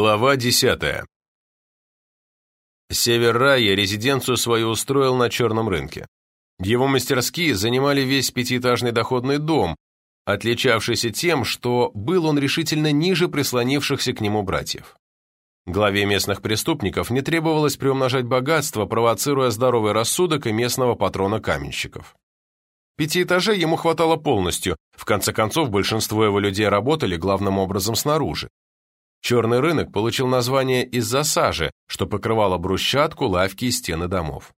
Глава десятая. Север Рая резиденцию свою устроил на черном рынке. Его мастерские занимали весь пятиэтажный доходный дом, отличавшийся тем, что был он решительно ниже прислонившихся к нему братьев. Главе местных преступников не требовалось приумножать богатство, провоцируя здоровый рассудок и местного патрона каменщиков. Пяти этажей ему хватало полностью, в конце концов большинство его людей работали главным образом снаружи. Черный рынок получил название из-за сажи, что покрывало брусчатку, лавки и стены домов.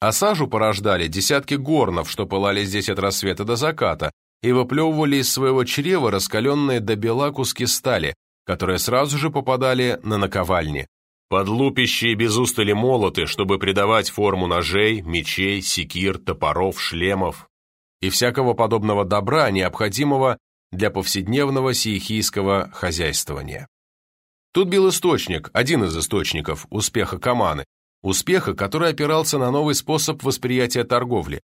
А сажу порождали десятки горнов, что пылали здесь от рассвета до заката, и выплевывали из своего чрева раскаленные до бела куски стали, которые сразу же попадали на наковальни. Подлупящие без устали молоты, чтобы придавать форму ножей, мечей, секир, топоров, шлемов и всякого подобного добра, необходимого для повседневного сиехийского хозяйствования. Тут был источник, один из источников успеха Каманы, успеха, который опирался на новый способ восприятия торговли.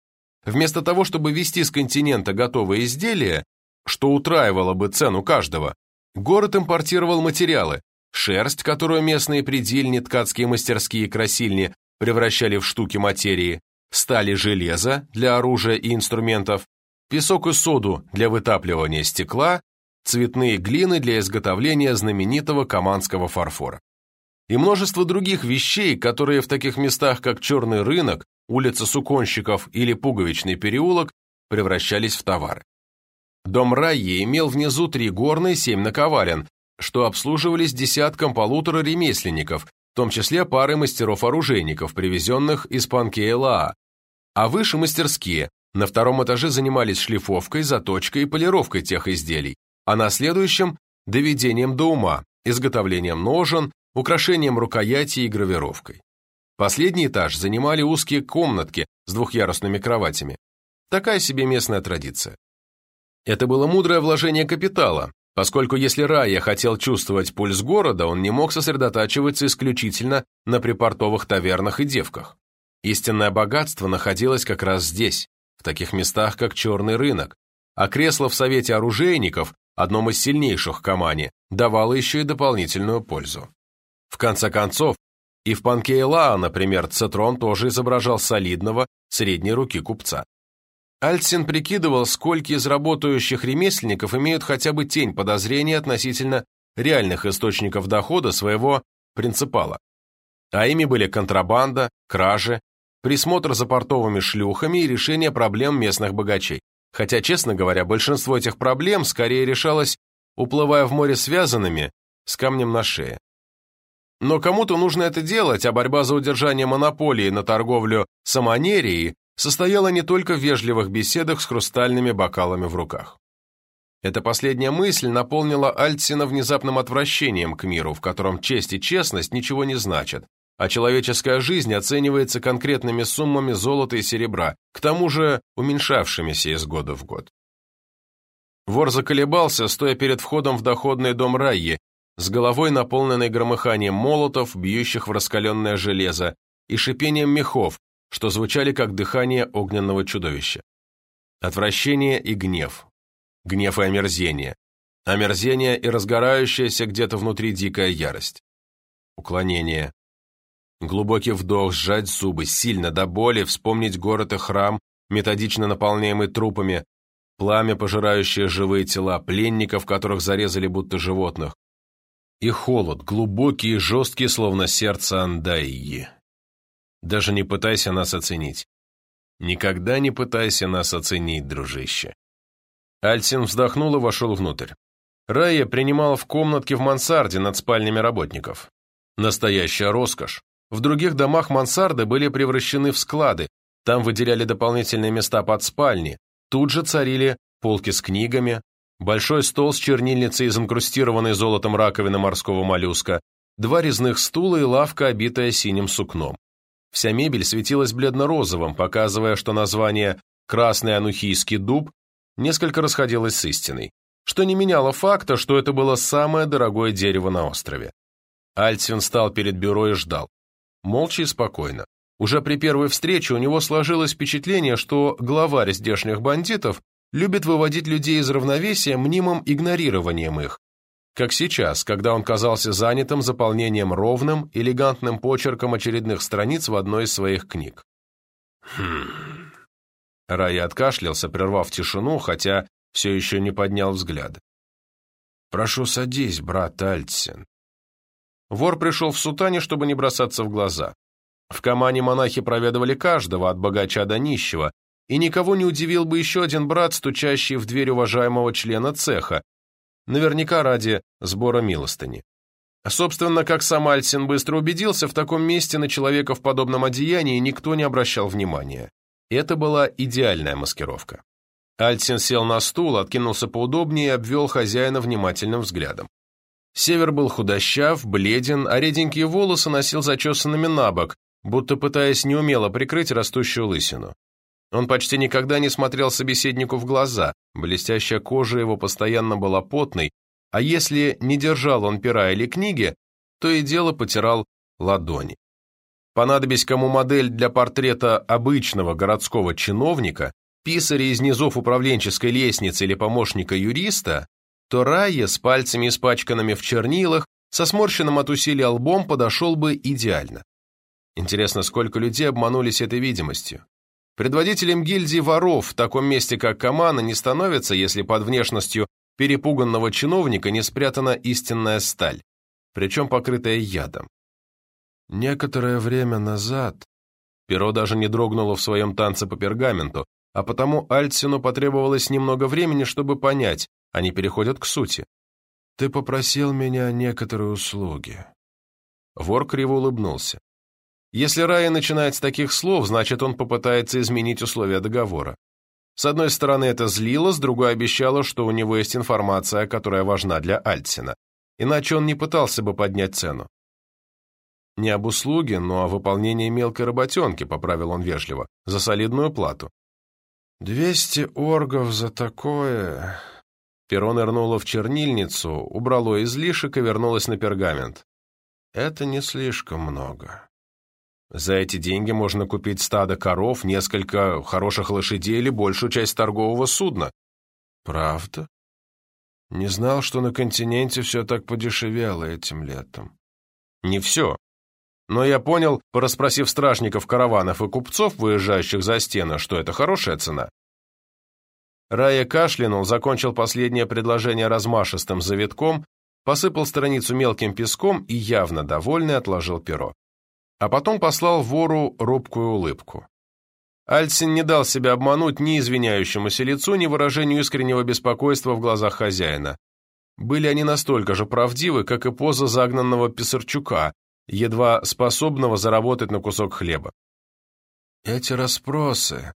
Вместо того, чтобы везти с континента готовые изделия, что утраивало бы цену каждого, город импортировал материалы, шерсть, которую местные предельни, ткацкие мастерские и красильни превращали в штуки материи, стали железо для оружия и инструментов, песок и соду для вытапливания стекла цветные глины для изготовления знаменитого каманского фарфора. И множество других вещей, которые в таких местах, как Черный рынок, улица Суконщиков или Пуговичный переулок, превращались в товары. Дом Райи имел внизу три горные, семь наковален, что обслуживались десятком полутора ремесленников, в том числе пары мастеров-оружейников, привезенных из Панкея-Лаа, а выше мастерские, на втором этаже занимались шлифовкой, заточкой и полировкой тех изделий, а на следующем – доведением до ума, изготовлением ножен, украшением рукояти и гравировкой. Последний этаж занимали узкие комнатки с двухъярусными кроватями. Такая себе местная традиция. Это было мудрое вложение капитала, поскольку если Рая хотел чувствовать пульс города, он не мог сосредотачиваться исключительно на припортовых тавернах и девках. Истинное богатство находилось как раз здесь, в таких местах, как Черный рынок, а кресло в Совете оружейников одном из сильнейших Камани, давало еще и дополнительную пользу. В конце концов, и в Панкейла, например, Цитрон тоже изображал солидного, средней руки купца. Альцин прикидывал, сколько из работающих ремесленников имеют хотя бы тень подозрения относительно реальных источников дохода своего принципала. А ими были контрабанда, кражи, присмотр за портовыми шлюхами и решение проблем местных богачей. Хотя, честно говоря, большинство этих проблем скорее решалось, уплывая в море связанными, с камнем на шее. Но кому-то нужно это делать, а борьба за удержание монополии на торговлю самонерией состояла не только в вежливых беседах с хрустальными бокалами в руках. Эта последняя мысль наполнила Альтсина внезапным отвращением к миру, в котором честь и честность ничего не значат, а человеческая жизнь оценивается конкретными суммами золота и серебра, к тому же уменьшавшимися из года в год. Вор заколебался, стоя перед входом в доходный дом Райи, с головой наполненной громыханием молотов, бьющих в раскаленное железо, и шипением мехов, что звучали как дыхание огненного чудовища. Отвращение и гнев. Гнев и омерзение. Омерзение и разгорающаяся где-то внутри дикая ярость. Уклонение. Глубокий вдох, сжать зубы, сильно до боли, вспомнить город и храм, методично наполняемый трупами, пламя, пожирающее живые тела, пленников, которых зарезали будто животных. И холод, глубокий и жесткий, словно сердце Андайи. Даже не пытайся нас оценить. Никогда не пытайся нас оценить, дружище. Альсин вздохнул и вошел внутрь. Рая принимала в комнатке в мансарде над спальнями работников. Настоящая роскошь. В других домах мансарды были превращены в склады, там выделяли дополнительные места под спальни, тут же царили полки с книгами, большой стол с чернильницей из инкрустированной золотом раковины морского моллюска, два резных стула и лавка, обитая синим сукном. Вся мебель светилась бледно-розовым, показывая, что название «красный анухийский дуб» несколько расходилось с истиной, что не меняло факта, что это было самое дорогое дерево на острове. Альцин стал перед бюро и ждал молча и спокойно. Уже при первой встрече у него сложилось впечатление, что главарь здешних бандитов любит выводить людей из равновесия мнимым игнорированием их, как сейчас, когда он казался занятым заполнением ровным, элегантным почерком очередных страниц в одной из своих книг. «Хм...» Рай откашлялся, прервав тишину, хотя все еще не поднял взгляд. «Прошу, садись, брат Альтсен». Вор пришел в сутане, чтобы не бросаться в глаза. В Камане монахи проведывали каждого, от богача до нищего, и никого не удивил бы еще один брат, стучащий в дверь уважаемого члена цеха, наверняка ради сбора милостыни. Собственно, как сам Альсин быстро убедился, в таком месте на человека в подобном одеянии никто не обращал внимания. Это была идеальная маскировка. Альсин сел на стул, откинулся поудобнее и обвел хозяина внимательным взглядом. Север был худощав, бледен, а реденькие волосы носил зачесанными на бок, будто пытаясь неумело прикрыть растущую лысину. Он почти никогда не смотрел собеседнику в глаза, блестящая кожа его постоянно была потной, а если не держал он пера или книги, то и дело потирал ладони. Понадобись кому модель для портрета обычного городского чиновника, писаря из низов управленческой лестницы или помощника юриста, то Райя с пальцами испачканными в чернилах, со сморщенным от усилия лбом подошел бы идеально. Интересно, сколько людей обманулись этой видимостью. Предводителем гильдии воров в таком месте, как Камана, не становится, если под внешностью перепуганного чиновника не спрятана истинная сталь, причем покрытая ядом. Некоторое время назад перо даже не дрогнуло в своем танце по пергаменту, а потому Альтсину потребовалось немного времени, чтобы понять, они переходят к сути. «Ты попросил меня некоторые услуги». Вор криво улыбнулся. Если Рая начинает с таких слов, значит, он попытается изменить условия договора. С одной стороны, это злило, с другой обещало, что у него есть информация, которая важна для Альтсина. Иначе он не пытался бы поднять цену. Не об услуге, но о выполнении мелкой работенки, поправил он вежливо, за солидную плату. «Двести оргов за такое...» Перо нырнуло в чернильницу, убрало излишек и вернулось на пергамент. «Это не слишком много». За эти деньги можно купить стадо коров, несколько хороших лошадей или большую часть торгового судна. Правда? Не знал, что на континенте все так подешевело этим летом. Не все. Но я понял, порасспросив стражников караванов и купцов, выезжающих за стены, что это хорошая цена. Рая кашлянул, закончил последнее предложение размашистым завитком, посыпал страницу мелким песком и, явно довольный, отложил перо а потом послал вору робкую улыбку. Альсин не дал себя обмануть ни извиняющемуся лицу, ни выражению искреннего беспокойства в глазах хозяина. Были они настолько же правдивы, как и поза загнанного Писарчука, едва способного заработать на кусок хлеба. Эти расспросы,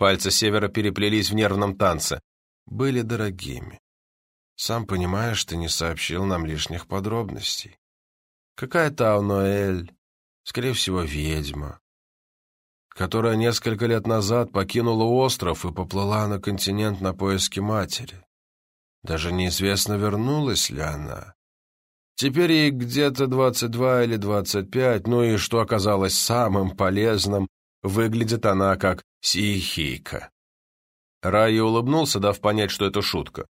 пальцы Севера переплелись в нервном танце, были дорогими. Сам понимаешь, ты не сообщил нам лишних подробностей. Какая Тауноэль, скорее всего, ведьма, которая несколько лет назад покинула остров и поплыла на континент на поиски матери. Даже неизвестно, вернулась ли она. Теперь ей где-то 22 или 25, ну и что оказалось самым полезным, выглядит она как сихийка. Райя улыбнулся, дав понять, что это шутка.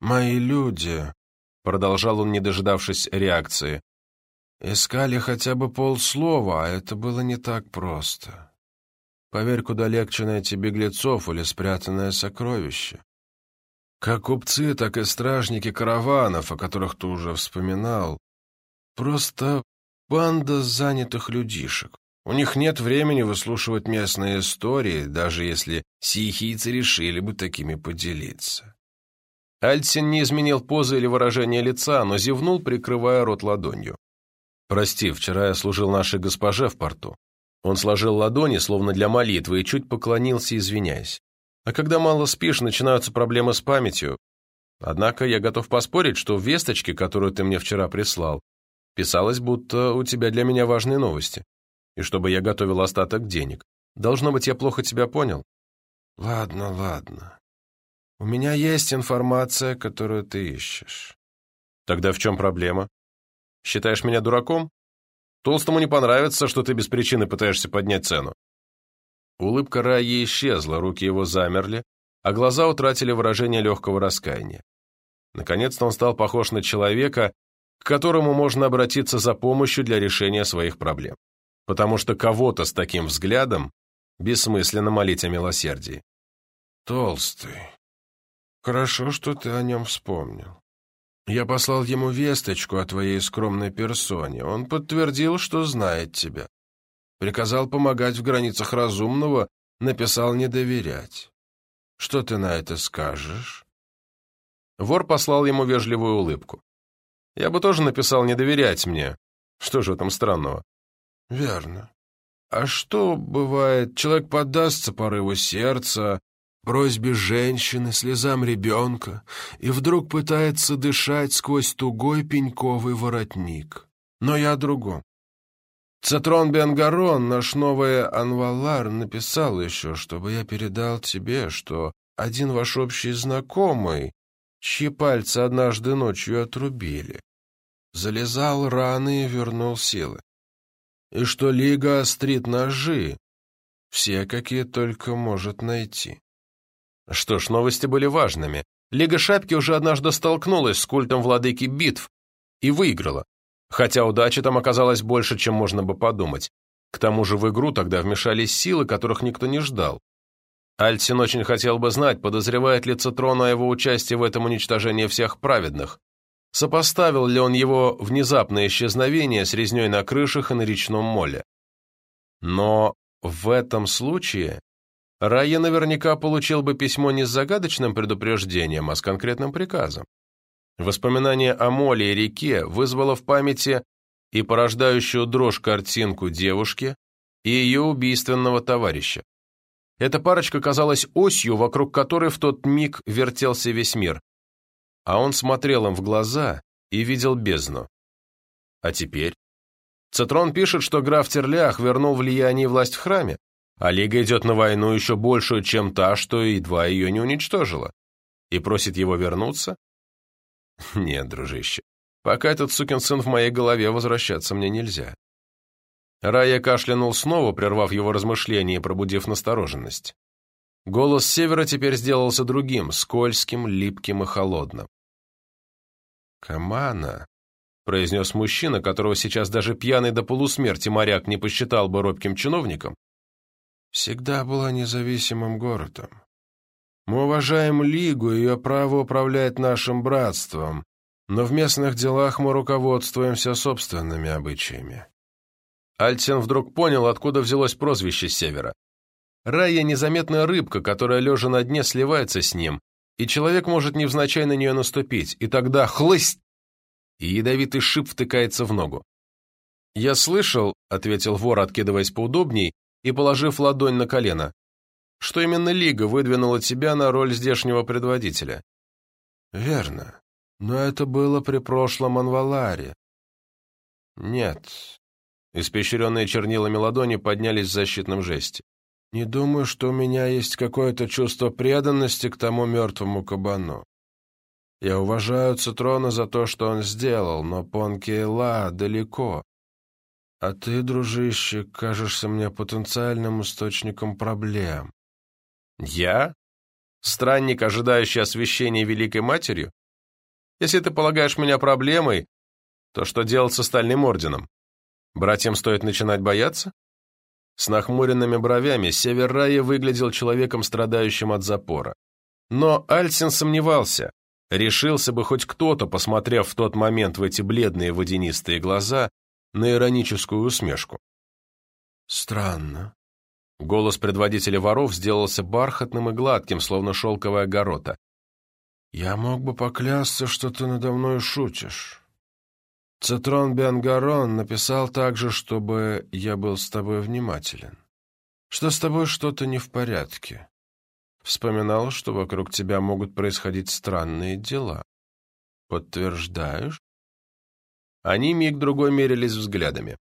«Мои люди», — продолжал он, не дожидавшись реакции, Искали хотя бы полслова, а это было не так просто. Поверь, куда легче найти беглецов или спрятанное сокровище. Как купцы, так и стражники караванов, о которых ты уже вспоминал. Просто банда занятых людишек. У них нет времени выслушивать местные истории, даже если сихийцы решили бы такими поделиться. Альтсин не изменил позы или выражения лица, но зевнул, прикрывая рот ладонью. «Прости, вчера я служил нашей госпоже в порту». Он сложил ладони, словно для молитвы, и чуть поклонился, извиняясь. «А когда мало спишь, начинаются проблемы с памятью. Однако я готов поспорить, что в весточке, которую ты мне вчера прислал, писалось, будто у тебя для меня важные новости, и чтобы я готовил остаток денег. Должно быть, я плохо тебя понял». «Ладно, ладно. У меня есть информация, которую ты ищешь». «Тогда в чем проблема?» Считаешь меня дураком? Толстому не понравится, что ты без причины пытаешься поднять цену». Улыбка Раи исчезла, руки его замерли, а глаза утратили выражение легкого раскаяния. Наконец-то он стал похож на человека, к которому можно обратиться за помощью для решения своих проблем. Потому что кого-то с таким взглядом бессмысленно молить о милосердии. «Толстый. Хорошо, что ты о нем вспомнил. Я послал ему весточку о твоей скромной персоне. Он подтвердил, что знает тебя. Приказал помогать в границах разумного, написал не доверять. Что ты на это скажешь?» Вор послал ему вежливую улыбку. «Я бы тоже написал не доверять мне. Что же в этом странного?» «Верно. А что бывает, человек поддастся порыву сердца, просьбе женщины, слезам ребенка, и вдруг пытается дышать сквозь тугой пеньковый воротник. Но я о другом. Цитрон Бенгарон, наш новый Анвалар, написал еще, чтобы я передал тебе, что один ваш общий знакомый, чьи пальцы однажды ночью отрубили, залезал раны и вернул силы. И что Лига острит ножи, все, какие только может найти. Что ж, новости были важными. Лига Шапки уже однажды столкнулась с культом владыки битв и выиграла. Хотя удачи там оказалось больше, чем можно бы подумать. К тому же в игру тогда вмешались силы, которых никто не ждал. Альсин очень хотел бы знать, подозревает ли Цитрон о его участии в этом уничтожении всех праведных. Сопоставил ли он его внезапное исчезновение с резней на крышах и на речном моле. Но в этом случае Райя наверняка получил бы письмо не с загадочным предупреждением, а с конкретным приказом. Воспоминание о моле и реке вызвало в памяти и порождающую дрожь картинку девушки и ее убийственного товарища. Эта парочка казалась осью, вокруг которой в тот миг вертелся весь мир. А он смотрел им в глаза и видел бездну. А теперь? Цитрон пишет, что граф Терлях вернул влияние и власть в храме, а Лига идет на войну еще большую, чем та, что едва ее не уничтожила, и просит его вернуться? Нет, дружище, пока этот сукин сын в моей голове, возвращаться мне нельзя. Рая кашлянул снова, прервав его размышления и пробудив настороженность. Голос севера теперь сделался другим, скользким, липким и холодным. «Камана», — произнес мужчина, которого сейчас даже пьяный до полусмерти моряк не посчитал бы робким чиновником, всегда была независимым городом. Мы уважаем Лигу и ее право управлять нашим братством, но в местных делах мы руководствуемся собственными обычаями. Альтин вдруг понял, откуда взялось прозвище Севера. Рая — незаметная рыбка, которая, лежа на дне, сливается с ним, и человек может невзначай на нее наступить, и тогда хлысть! И ядовитый шип втыкается в ногу. «Я слышал», — ответил вор, откидываясь поудобней, и положив ладонь на колено, что именно Лига выдвинула тебя на роль здешнего предводителя. Верно. Но это было при прошлом Анваларе. Нет. Испещренные чернилами ладони поднялись в защитном жесте. Не думаю, что у меня есть какое-то чувство преданности к тому мертвому кабану. Я уважаю Цитрона за то, что он сделал, но Понкейла далеко. А ты, дружище, кажешься мне потенциальным источником проблем. Я? Странник, ожидающий освящения Великой Матерью? Если ты полагаешь меня проблемой, то что делать с остальным орденом? Братьям стоит начинать бояться? С нахмуренными бровями Север Рая выглядел человеком, страдающим от запора. Но Альсин сомневался. Решился бы хоть кто-то, посмотрев в тот момент в эти бледные водянистые глаза, на ироническую усмешку. «Странно». Голос предводителя воров сделался бархатным и гладким, словно шелковая горота. «Я мог бы поклясться, что ты надо мной шутишь. Цитрон Бенгарон написал также, чтобы я был с тобой внимателен. Что с тобой что-то не в порядке. Вспоминал, что вокруг тебя могут происходить странные дела. Подтверждаешь?» Они миг-другой мерились взглядами.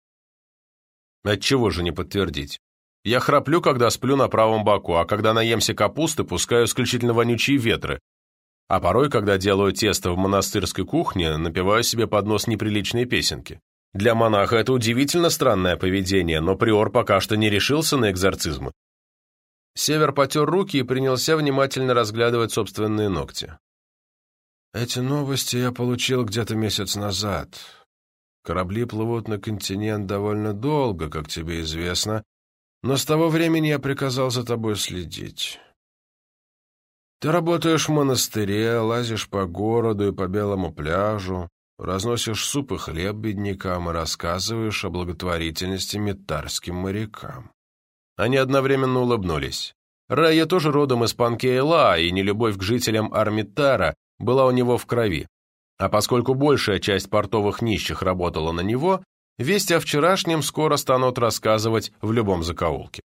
Отчего же не подтвердить? Я храплю, когда сплю на правом боку, а когда наемся капусты, пускаю исключительно вонючие ветры. А порой, когда делаю тесто в монастырской кухне, напеваю себе под нос неприличные песенки. Для монаха это удивительно странное поведение, но приор пока что не решился на экзорцизмы. Север потер руки и принялся внимательно разглядывать собственные ногти. Эти новости я получил где-то месяц назад. Корабли плывут на континент довольно долго, как тебе известно, но с того времени я приказал за тобой следить. Ты работаешь в монастыре, лазишь по городу и по белому пляжу, разносишь суп и хлеб беднякам и рассказываешь о благотворительности метарским морякам. Они одновременно улыбнулись. Рая тоже родом из Панкейла, и нелюбовь к жителям Армитара была у него в крови. А поскольку большая часть портовых нищих работала на него, весть о вчерашнем скоро станут рассказывать в любом закоулке.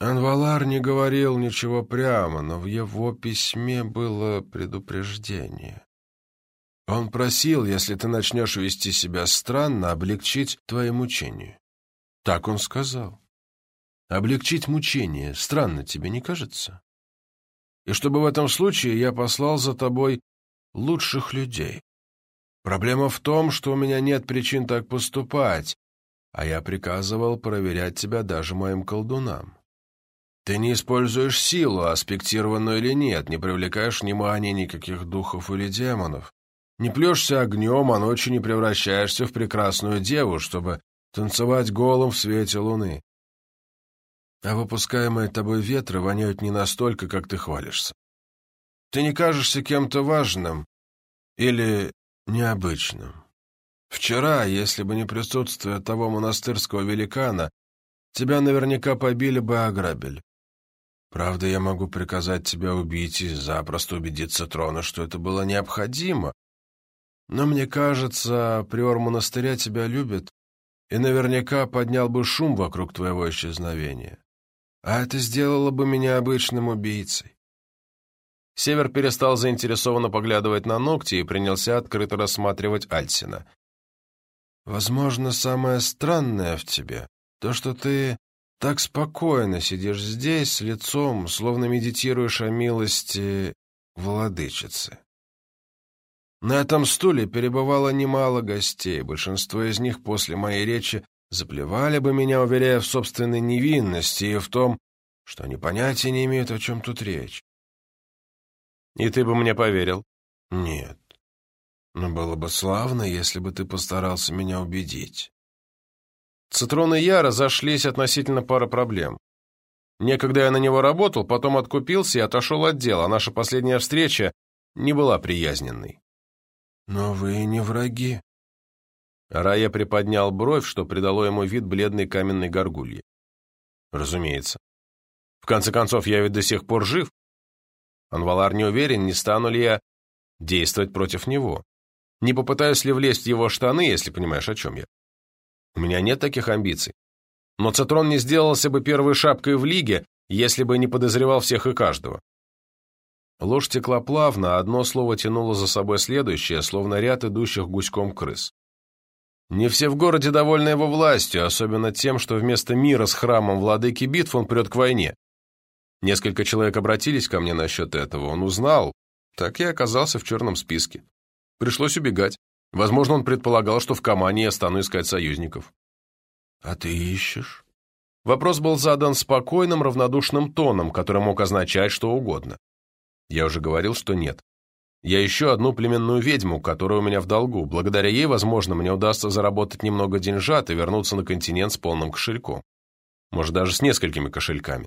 Анвалар не говорил ничего прямо, но в его письме было предупреждение. Он просил, если ты начнешь вести себя странно, облегчить твои мучения. Так он сказал. Облегчить мучения странно тебе не кажется? И чтобы в этом случае я послал за тобой лучших людей. Проблема в том, что у меня нет причин так поступать, а я приказывал проверять тебя даже моим колдунам. Ты не используешь силу, аспектированную или нет, не привлекаешь внимания никаких духов или демонов, не плешься огнем, а ночью не превращаешься в прекрасную деву, чтобы танцевать голым в свете луны. А выпускаемые тобой ветры воняют не настолько, как ты хвалишься. Ты не кажешься кем-то важным или необычным. Вчера, если бы не присутствие того монастырского великана, тебя наверняка побили бы и ограбили. Правда, я могу приказать тебя убить и запросто убедиться трона, что это было необходимо. Но мне кажется, приор монастыря тебя любит и наверняка поднял бы шум вокруг твоего исчезновения. А это сделало бы меня обычным убийцей. Север перестал заинтересованно поглядывать на ногти и принялся открыто рассматривать Альсина. «Возможно, самое странное в тебе — то, что ты так спокойно сидишь здесь с лицом, словно медитируешь о милости владычицы. На этом стуле перебывало немало гостей, большинство из них после моей речи заплевали бы меня, уверяя в собственной невинности и в том, что они понятия не имеют, о чем тут речь. И ты бы мне поверил? Нет. Но было бы славно, если бы ты постарался меня убедить. Цитрон и я разошлись относительно пары проблем. Некогда я на него работал, потом откупился и отошел от дела. Наша последняя встреча не была приязненной. Но вы не враги. Рая приподнял бровь, что придало ему вид бледной каменной горгульи. Разумеется. В конце концов, я ведь до сих пор жив. Анвалар не уверен, не стану ли я действовать против него. Не попытаюсь ли влезть в его штаны, если понимаешь, о чем я. У меня нет таких амбиций. Но Цитрон не сделался бы первой шапкой в лиге, если бы не подозревал всех и каждого. Ложь текла плавно, а одно слово тянуло за собой следующее, словно ряд идущих гуськом крыс. Не все в городе довольны его властью, особенно тем, что вместо мира с храмом владыки битв он прет к войне. Несколько человек обратились ко мне насчет этого. Он узнал, так я оказался в черном списке. Пришлось убегать. Возможно, он предполагал, что в Камане я стану искать союзников. «А ты ищешь?» Вопрос был задан спокойным, равнодушным тоном, который мог означать что угодно. Я уже говорил, что нет. Я ищу одну племенную ведьму, которая у меня в долгу. Благодаря ей, возможно, мне удастся заработать немного деньжат и вернуться на континент с полным кошельком. Может, даже с несколькими кошельками.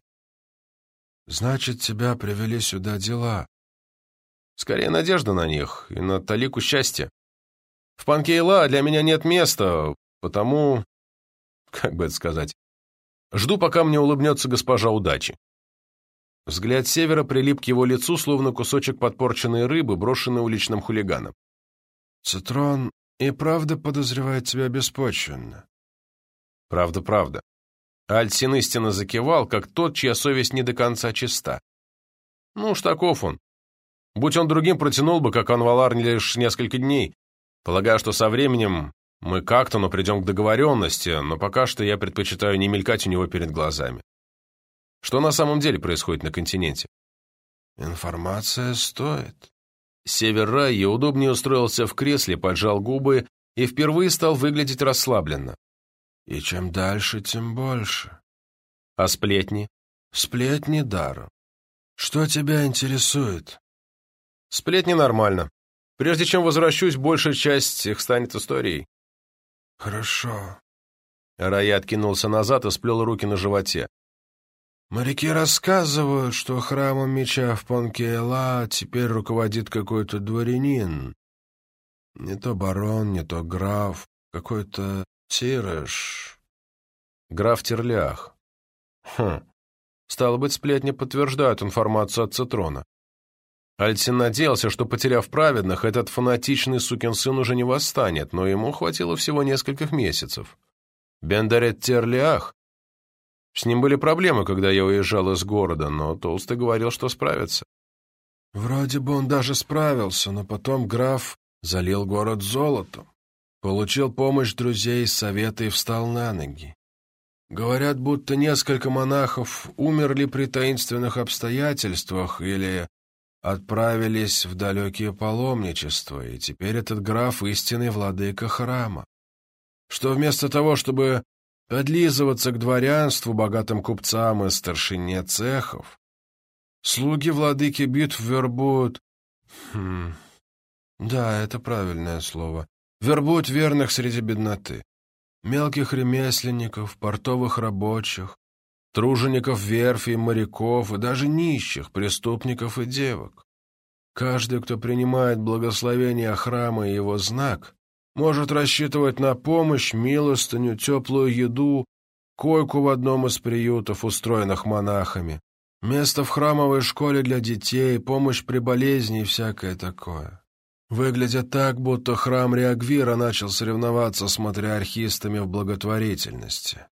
Значит, тебя привели сюда дела. Скорее, надежда на них и на талику счастья. В Панкейла для меня нет места, потому... Как бы это сказать? Жду, пока мне улыбнется госпожа удачи. Взгляд севера прилип к его лицу, словно кусочек подпорченной рыбы, брошенный уличным хулиганом. «Цитрон и правда подозревает тебя беспочвенно?» «Правда, правда». Альсин истинно закивал, как тот, чья совесть не до конца чиста. «Ну уж таков он. Будь он другим, протянул бы, как Анвалар, лишь несколько дней. Полагаю, что со временем мы как-то, но придем к договоренности, но пока что я предпочитаю не мелькать у него перед глазами. Что на самом деле происходит на континенте? Информация стоит. Север Райи удобнее устроился в кресле, поджал губы и впервые стал выглядеть расслабленно. И чем дальше, тем больше. А сплетни? Сплетни даром. Что тебя интересует? Сплетни нормально. Прежде чем возвращусь, большая часть их станет историей. Хорошо. Рай откинулся назад и сплел руки на животе. Моряки рассказывают, что храмом меча в Понкейла теперь руководит какой-то дворянин. Не то барон, не то граф, какой-то Тирыш. Граф Терлях. Хм. Стало быть, сплетни подтверждают информацию от Цитрона. Альтин надеялся, что, потеряв праведных, этот фанатичный сукин сын уже не восстанет, но ему хватило всего нескольких месяцев. Бендарет Терлиах. С ним были проблемы, когда я уезжал из города, но Толстый говорил, что справится. Вроде бы он даже справился, но потом граф залил город золотом, получил помощь друзей из совета и встал на ноги. Говорят, будто несколько монахов умерли при таинственных обстоятельствах или отправились в далекие паломничества, и теперь этот граф — истинный владыка храма. Что вместо того, чтобы подлизываться к дворянству, богатым купцам и старшине цехов, слуги владыки битв вербуют... Хм... Да, это правильное слово. Вербуют верных среди бедноты. Мелких ремесленников, портовых рабочих, тружеников верфи, моряков и даже нищих, преступников и девок. Каждый, кто принимает благословение храма и его знак, может рассчитывать на помощь, милостыню, теплую еду, койку в одном из приютов, устроенных монахами, место в храмовой школе для детей, помощь при болезни и всякое такое. Выглядит так, будто храм Реагвира начал соревноваться с матриархистами в благотворительности.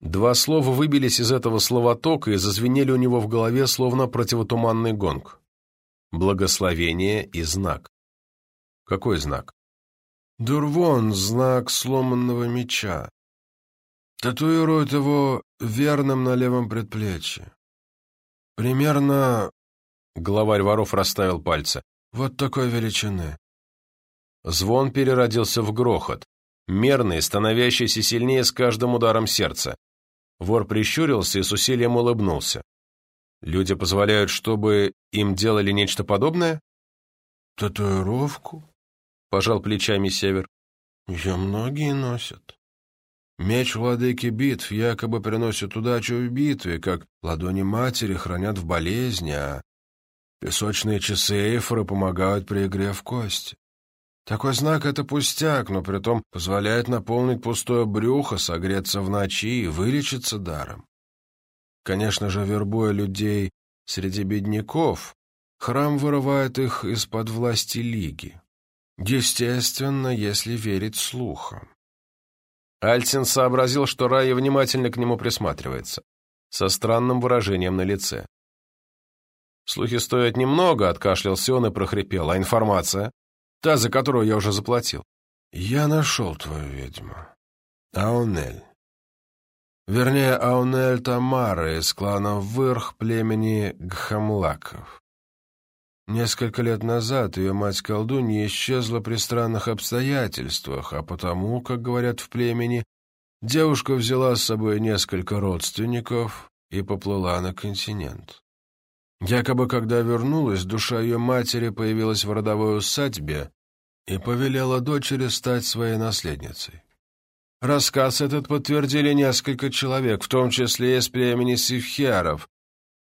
Два слова выбились из этого словотока и зазвенели у него в голове, словно противотуманный гонг. Благословение и знак. Какой знак? Дурвон — знак сломанного меча. Татуирует его верным на левом предплечье. Примерно... Главарь воров расставил пальцы. Вот такой величины. Звон переродился в грохот, мерный, становящийся сильнее с каждым ударом сердца. Вор прищурился и с усилием улыбнулся. Люди позволяют, чтобы им делали нечто подобное? Татуировку? Пожал плечами Север. Ее многие носят. Меч владыки битв якобы приносит удачу в битве, как ладони матери хранят в болезни, а песочные часы Эйфора помогают при игре в кости. Такой знак — это пустяк, но притом позволяет наполнить пустое брюхо, согреться в ночи и вылечиться даром. Конечно же, вербуя людей среди бедняков, храм вырывает их из-под власти Лиги. Естественно, если верить слухам. Альтин сообразил, что Рая внимательно к нему присматривается, со странным выражением на лице. «Слухи стоят немного», — откашлялся он и прохрипел. «А информация?» Та, за которую я уже заплатил. Я нашел твою ведьму. Аунель. Вернее, Аунель Тамара из клана Вырх племени Гхамлаков. Несколько лет назад ее мать-колдунья исчезла при странных обстоятельствах, а потому, как говорят в племени, девушка взяла с собой несколько родственников и поплыла на континент. Якобы, когда вернулась, душа ее матери появилась в родовой усадьбе и повелела дочери стать своей наследницей. Рассказ этот подтвердили несколько человек, в том числе из племени Сивхиаров,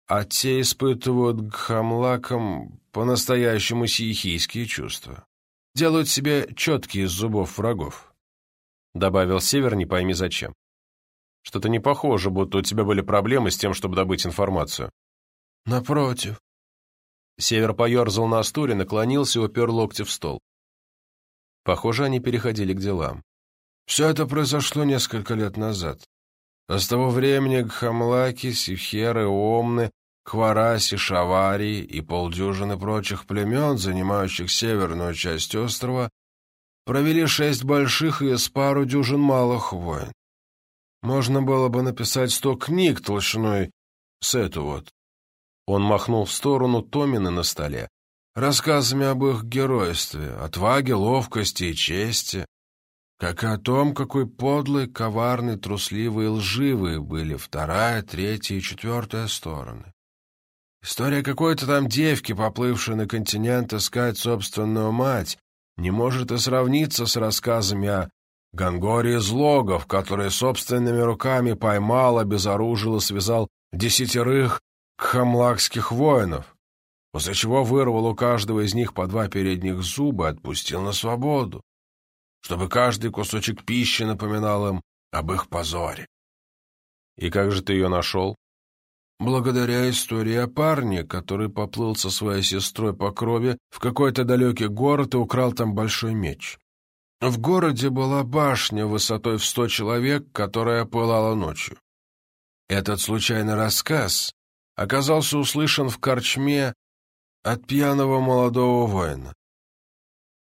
а те испытывают к хамлакам по-настоящему сиехийские чувства. Делают себе четкие из зубов врагов. Добавил Север, не пойми зачем. Что-то не похоже, будто у тебя были проблемы с тем, чтобы добыть информацию. Напротив. Север поерзал на стуле, наклонился и упер локти в стол. Похоже, они переходили к делам. Все это произошло несколько лет назад. А с того времени Гхамлаки, Сихеры, Омны, Квараси, Шавари и полдюжины прочих племен, занимающих северную часть острова, провели шесть больших и с пару дюжин малых войн. Можно было бы написать сто книг толщиной с эту вот. Он махнул в сторону Томины на столе. Рассказами об их геройстве, отваге, ловкости и чести, как и о том, какой подлый, коварный, трусливый и лживый были вторая, третья и четвертая стороны. История какой-то там девки, поплывшей на континент искать собственную мать, не может и сравниться с рассказами о Гангоре Злогов, который собственными руками поймал, обезоружил и связал десятерых кхамлакских воинов, после чего вырвал у каждого из них по два передних зуба и отпустил на свободу, чтобы каждый кусочек пищи напоминал им об их позоре. И как же ты ее нашел? Благодаря истории о парне, который поплыл со своей сестрой по крови в какой-то далекий город и украл там большой меч. В городе была башня высотой в сто человек, которая пылала ночью. Этот случайный рассказ оказался услышан в корчме от пьяного молодого воина.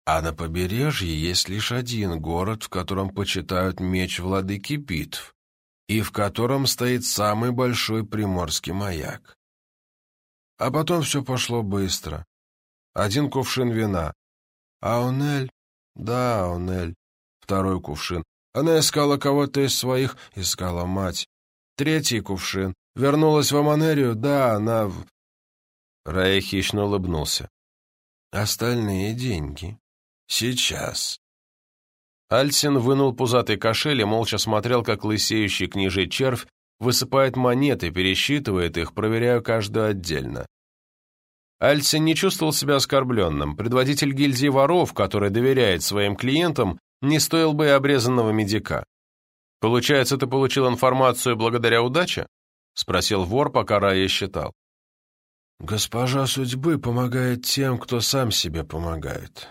А на побережье есть лишь один город, в котором почитают меч владыки битв, и в котором стоит самый большой приморский маяк. А потом все пошло быстро. Один кувшин вина. Аунель да, Онель. Второй кувшин. Она искала кого-то из своих, искала мать. Третий кувшин. Вернулась в Аманерию, да, она... В... Рая хищно улыбнулся. Остальные деньги. Сейчас. Альсин вынул пузатый кошель и молча смотрел, как лысеющий княжий червь высыпает монеты, пересчитывает их, проверяя каждую отдельно. Альсин не чувствовал себя оскорбленным. Предводитель гильдии воров, который доверяет своим клиентам, не стоил бы и обрезанного медика. «Получается, ты получил информацию благодаря удаче?» — спросил вор, пока Рая считал. «Госпожа судьбы помогает тем, кто сам себе помогает.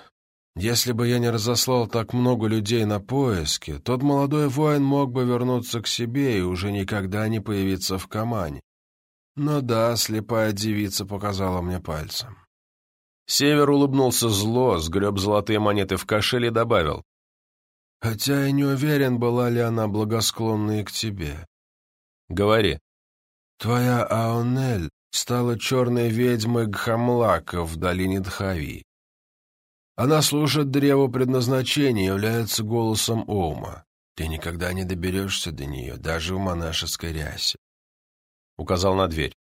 Если бы я не разослал так много людей на поиски, тот молодой воин мог бы вернуться к себе и уже никогда не появиться в Камане. Но да, слепая девица показала мне пальцем. Север улыбнулся зло, сгреб золотые монеты в кошель и добавил. «Хотя я не уверен, была ли она благосклонной к тебе». «Говори». «Твоя Аонель стала черной ведьмой Гхамлака в долине Дхави. Она служит древу предназначения является голосом Оума. Ты никогда не доберешься до нее, даже в монашеской рясе указал на дверь.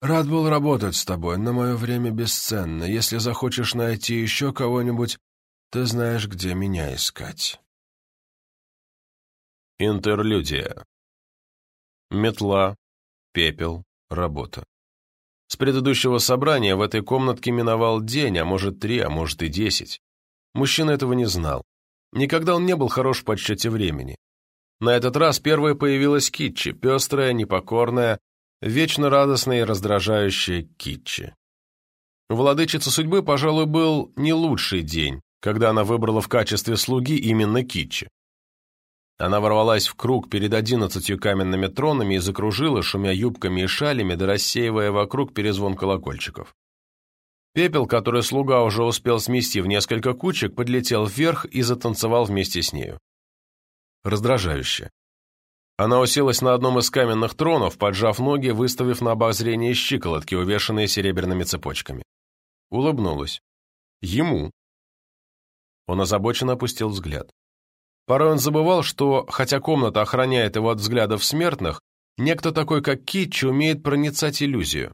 «Рад был работать с тобой, но мое время бесценно. Если захочешь найти еще кого-нибудь, ты знаешь, где меня искать». Интерлюдия. Метла, пепел, работа. С предыдущего собрания в этой комнатке миновал день, а может три, а может и десять. Мужчина этого не знал. Никогда он не был хорош в подсчете времени. На этот раз первой появилась Китчи, пестрая, непокорная, вечно радостная и раздражающая Китчи. Владычица судьбы, пожалуй, был не лучший день, когда она выбрала в качестве слуги именно Китчи. Она ворвалась в круг перед одиннадцатью каменными тронами и закружила, шумя юбками и шалями, да рассеивая вокруг перезвон колокольчиков. Пепел, который слуга уже успел смести в несколько кучек, подлетел вверх и затанцевал вместе с нею раздражающе. Она уселась на одном из каменных тронов, поджав ноги, выставив на обозрение щиколотки, увешанные серебряными цепочками. Улыбнулась. Ему. Он озабоченно опустил взгляд. Порой он забывал, что, хотя комната охраняет его от взглядов смертных, некто такой, как Китч, умеет проницать иллюзию.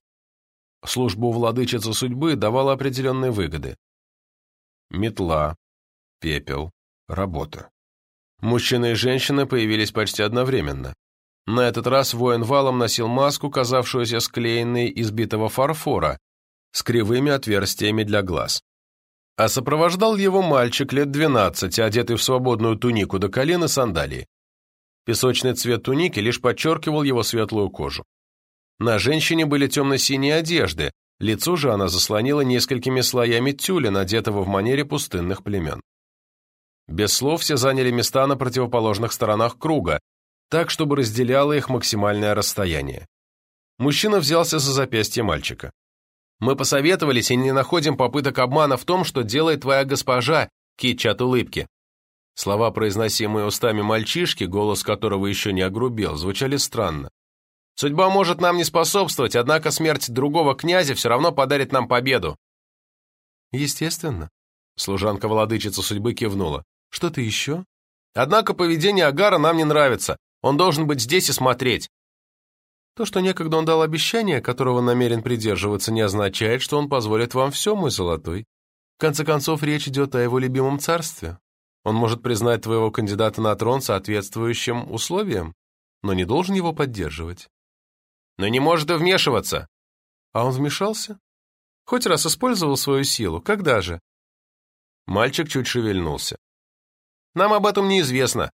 Служба у владычицы судьбы давала определенные выгоды. Метла, пепел, работа. Мужчина и женщина появились почти одновременно. На этот раз воин валом носил маску, казавшуюся склеенной из битого фарфора, с кривыми отверстиями для глаз. А сопровождал его мальчик лет 12, одетый в свободную тунику до колен и сандалии. Песочный цвет туники лишь подчеркивал его светлую кожу. На женщине были темно-синие одежды, лицо же она заслонила несколькими слоями тюля, надетого в манере пустынных племен. Без слов все заняли места на противоположных сторонах круга, так, чтобы разделяло их максимальное расстояние. Мужчина взялся за запястье мальчика. «Мы посоветовались и не находим попыток обмана в том, что делает твоя госпожа», Китч от улыбки. Слова, произносимые устами мальчишки, голос которого еще не огрубел, звучали странно. «Судьба может нам не способствовать, однако смерть другого князя все равно подарит нам победу». «Естественно», — служанка-владычица судьбы кивнула. Что-то еще? Однако поведение Агара нам не нравится. Он должен быть здесь и смотреть. То, что некогда он дал обещание, которого намерен придерживаться, не означает, что он позволит вам все, мой золотой. В конце концов, речь идет о его любимом царстве. Он может признать твоего кандидата на трон соответствующим условиям, но не должен его поддерживать. Но не может и вмешиваться. А он вмешался? Хоть раз использовал свою силу. Когда же? Мальчик чуть шевельнулся. Нам об этом неизвестно.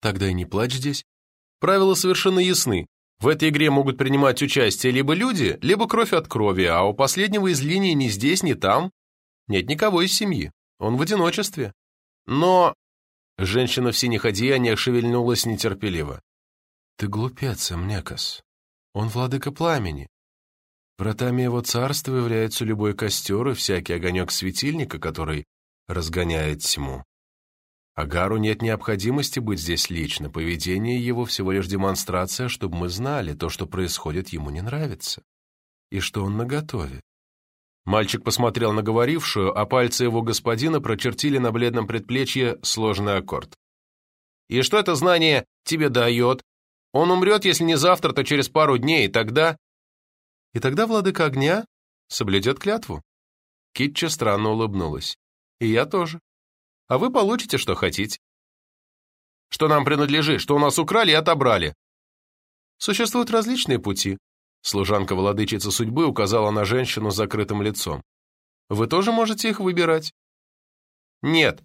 Тогда и не плачь здесь. Правила совершенно ясны. В этой игре могут принимать участие либо люди, либо кровь от крови, а у последнего из линий ни здесь, ни там нет никого из семьи. Он в одиночестве. Но... Женщина в синих одеяниях шевельнулась нетерпеливо. Ты глупец, Амнекас. Он владыка пламени. Вратами его царства является любой костер и всякий огонек светильника, который разгоняет тьму. Агару нет необходимости быть здесь лично, поведение его всего лишь демонстрация, чтобы мы знали, то, что происходит, ему не нравится, и что он наготове. Мальчик посмотрел на говорившую, а пальцы его господина прочертили на бледном предплечье сложный аккорд. «И что это знание тебе дает? Он умрет, если не завтра, то через пару дней, и тогда...» «И тогда владыка огня соблюдет клятву». Китча странно улыбнулась. «И я тоже» а вы получите, что хотите. Что нам принадлежит, что у нас украли и отобрали. Существуют различные пути. Служанка-владычица судьбы указала на женщину с закрытым лицом. Вы тоже можете их выбирать. Нет.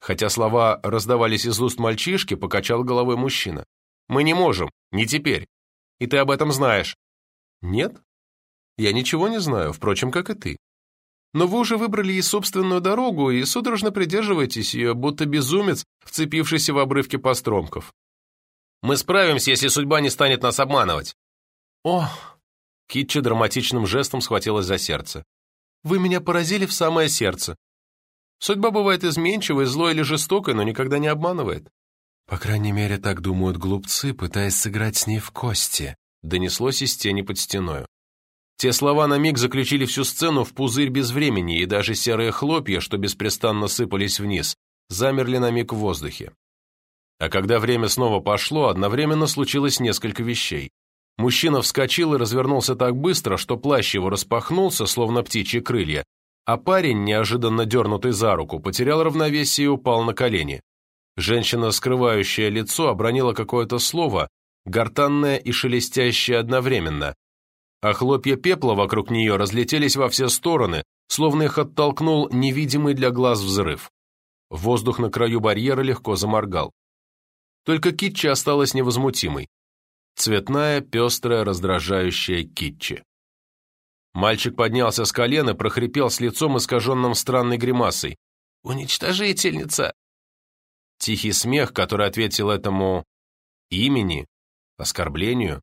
Хотя слова раздавались из уст мальчишки, покачал головой мужчина. Мы не можем, не теперь. И ты об этом знаешь. Нет? Я ничего не знаю, впрочем, как и ты. Но вы уже выбрали ей собственную дорогу и судорожно придерживаетесь ее, будто безумец, вцепившийся в обрывки постромков. Мы справимся, если судьба не станет нас обманывать. О! Китча драматичным жестом схватилась за сердце. Вы меня поразили в самое сердце. Судьба бывает изменчивой, злой или жестокой, но никогда не обманывает. По крайней мере, так думают глупцы, пытаясь сыграть с ней в кости, донеслось из тени под стеною. Те слова на миг заключили всю сцену в пузырь без времени, и даже серые хлопья, что беспрестанно сыпались вниз, замерли на миг в воздухе. А когда время снова пошло, одновременно случилось несколько вещей. Мужчина вскочил и развернулся так быстро, что плащ его распахнулся, словно птичьи крылья, а парень, неожиданно дернутый за руку, потерял равновесие и упал на колени. Женщина, скрывающая лицо, обронила какое-то слово, гортанное и шелестящее одновременно, а хлопья пепла вокруг нее разлетелись во все стороны, словно их оттолкнул невидимый для глаз взрыв. Воздух на краю барьера легко заморгал. Только Китчи осталась невозмутимой. Цветная, пестрая, раздражающая Китчи. Мальчик поднялся с колена, прохрипел с лицом искаженным странной гримасой. «Уничтожительница!» Тихий смех, который ответил этому имени, оскорблению,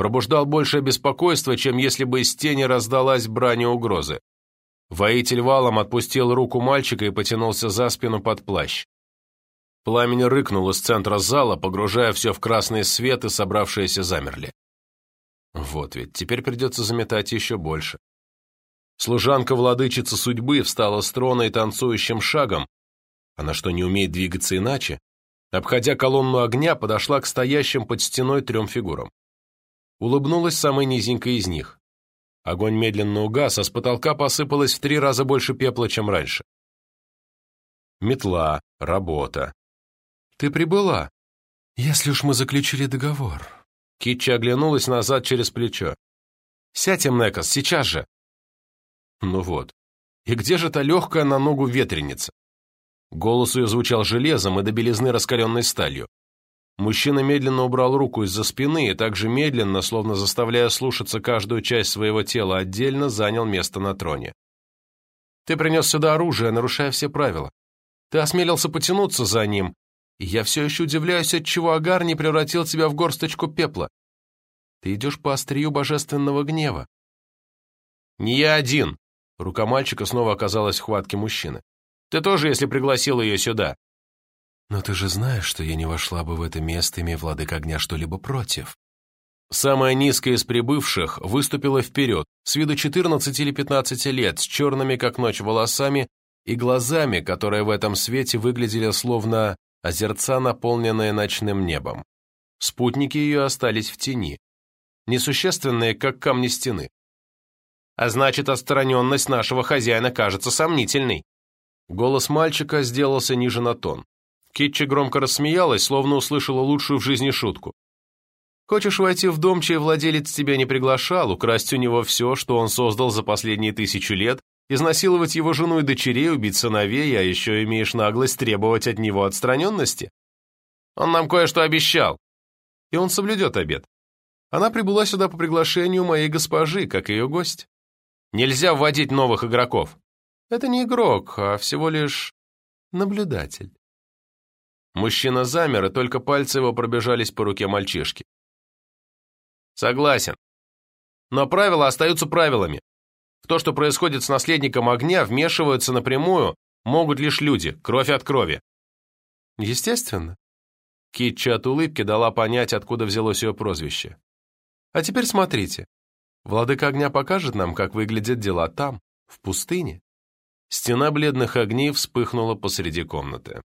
пробуждал большее беспокойство, чем если бы из тени раздалась брань и угрозы. Воитель валом отпустил руку мальчика и потянулся за спину под плащ. Пламень рыкнул из центра зала, погружая все в красный свет, и собравшиеся замерли. Вот ведь, теперь придется заметать еще больше. Служанка-владычица судьбы встала с трона и танцующим шагом, она что, не умеет двигаться иначе? Обходя колонну огня, подошла к стоящим под стеной трем фигурам. Улыбнулась самой низенькой из них. Огонь медленно угас, а с потолка посыпалось в три раза больше пепла, чем раньше. Метла, работа. Ты прибыла. Если уж мы заключили договор. Китча оглянулась назад через плечо. Сядь, Эмнекас, сейчас же. Ну вот. И где же та легкая на ногу ветреница? Голос ее звучал железом и до белизны раскаленной сталью. Мужчина медленно убрал руку из-за спины и также медленно, словно заставляя слушаться каждую часть своего тела отдельно, занял место на троне. «Ты принес сюда оружие, нарушая все правила. Ты осмелился потянуться за ним, и я все еще удивляюсь, отчего Агар не превратил тебя в горсточку пепла. Ты идешь по острию божественного гнева». «Не я один!» Рука мальчика снова оказалась в хватке мужчины. «Ты тоже, если пригласил ее сюда. «Но ты же знаешь, что я не вошла бы в это место, имея владык огня что-либо против». Самая низкая из прибывших выступила вперед, с виду 14 или 15 лет, с черными, как ночь, волосами и глазами, которые в этом свете выглядели словно озерца, наполненные ночным небом. Спутники ее остались в тени, несущественные, как камни стены. А значит, отстраненность нашего хозяина кажется сомнительной. Голос мальчика сделался ниже на тон. Китчи громко рассмеялась, словно услышала лучшую в жизни шутку. «Хочешь войти в дом, чей владелец тебя не приглашал, украсть у него все, что он создал за последние тысячу лет, изнасиловать его жену и дочерей, убить сыновей, а еще имеешь наглость требовать от него отстраненности? Он нам кое-что обещал. И он соблюдет обед. Она прибыла сюда по приглашению моей госпожи, как ее гость. Нельзя вводить новых игроков. Это не игрок, а всего лишь наблюдатель. Мужчина замер, и только пальцы его пробежались по руке мальчишки. Согласен. Но правила остаются правилами. В то, что происходит с наследником огня, вмешиваются напрямую могут лишь люди, кровь от крови. Естественно. Китча от улыбки дала понять, откуда взялось ее прозвище. А теперь смотрите. Владыка огня покажет нам, как выглядят дела там, в пустыне. Стена бледных огней вспыхнула посреди комнаты.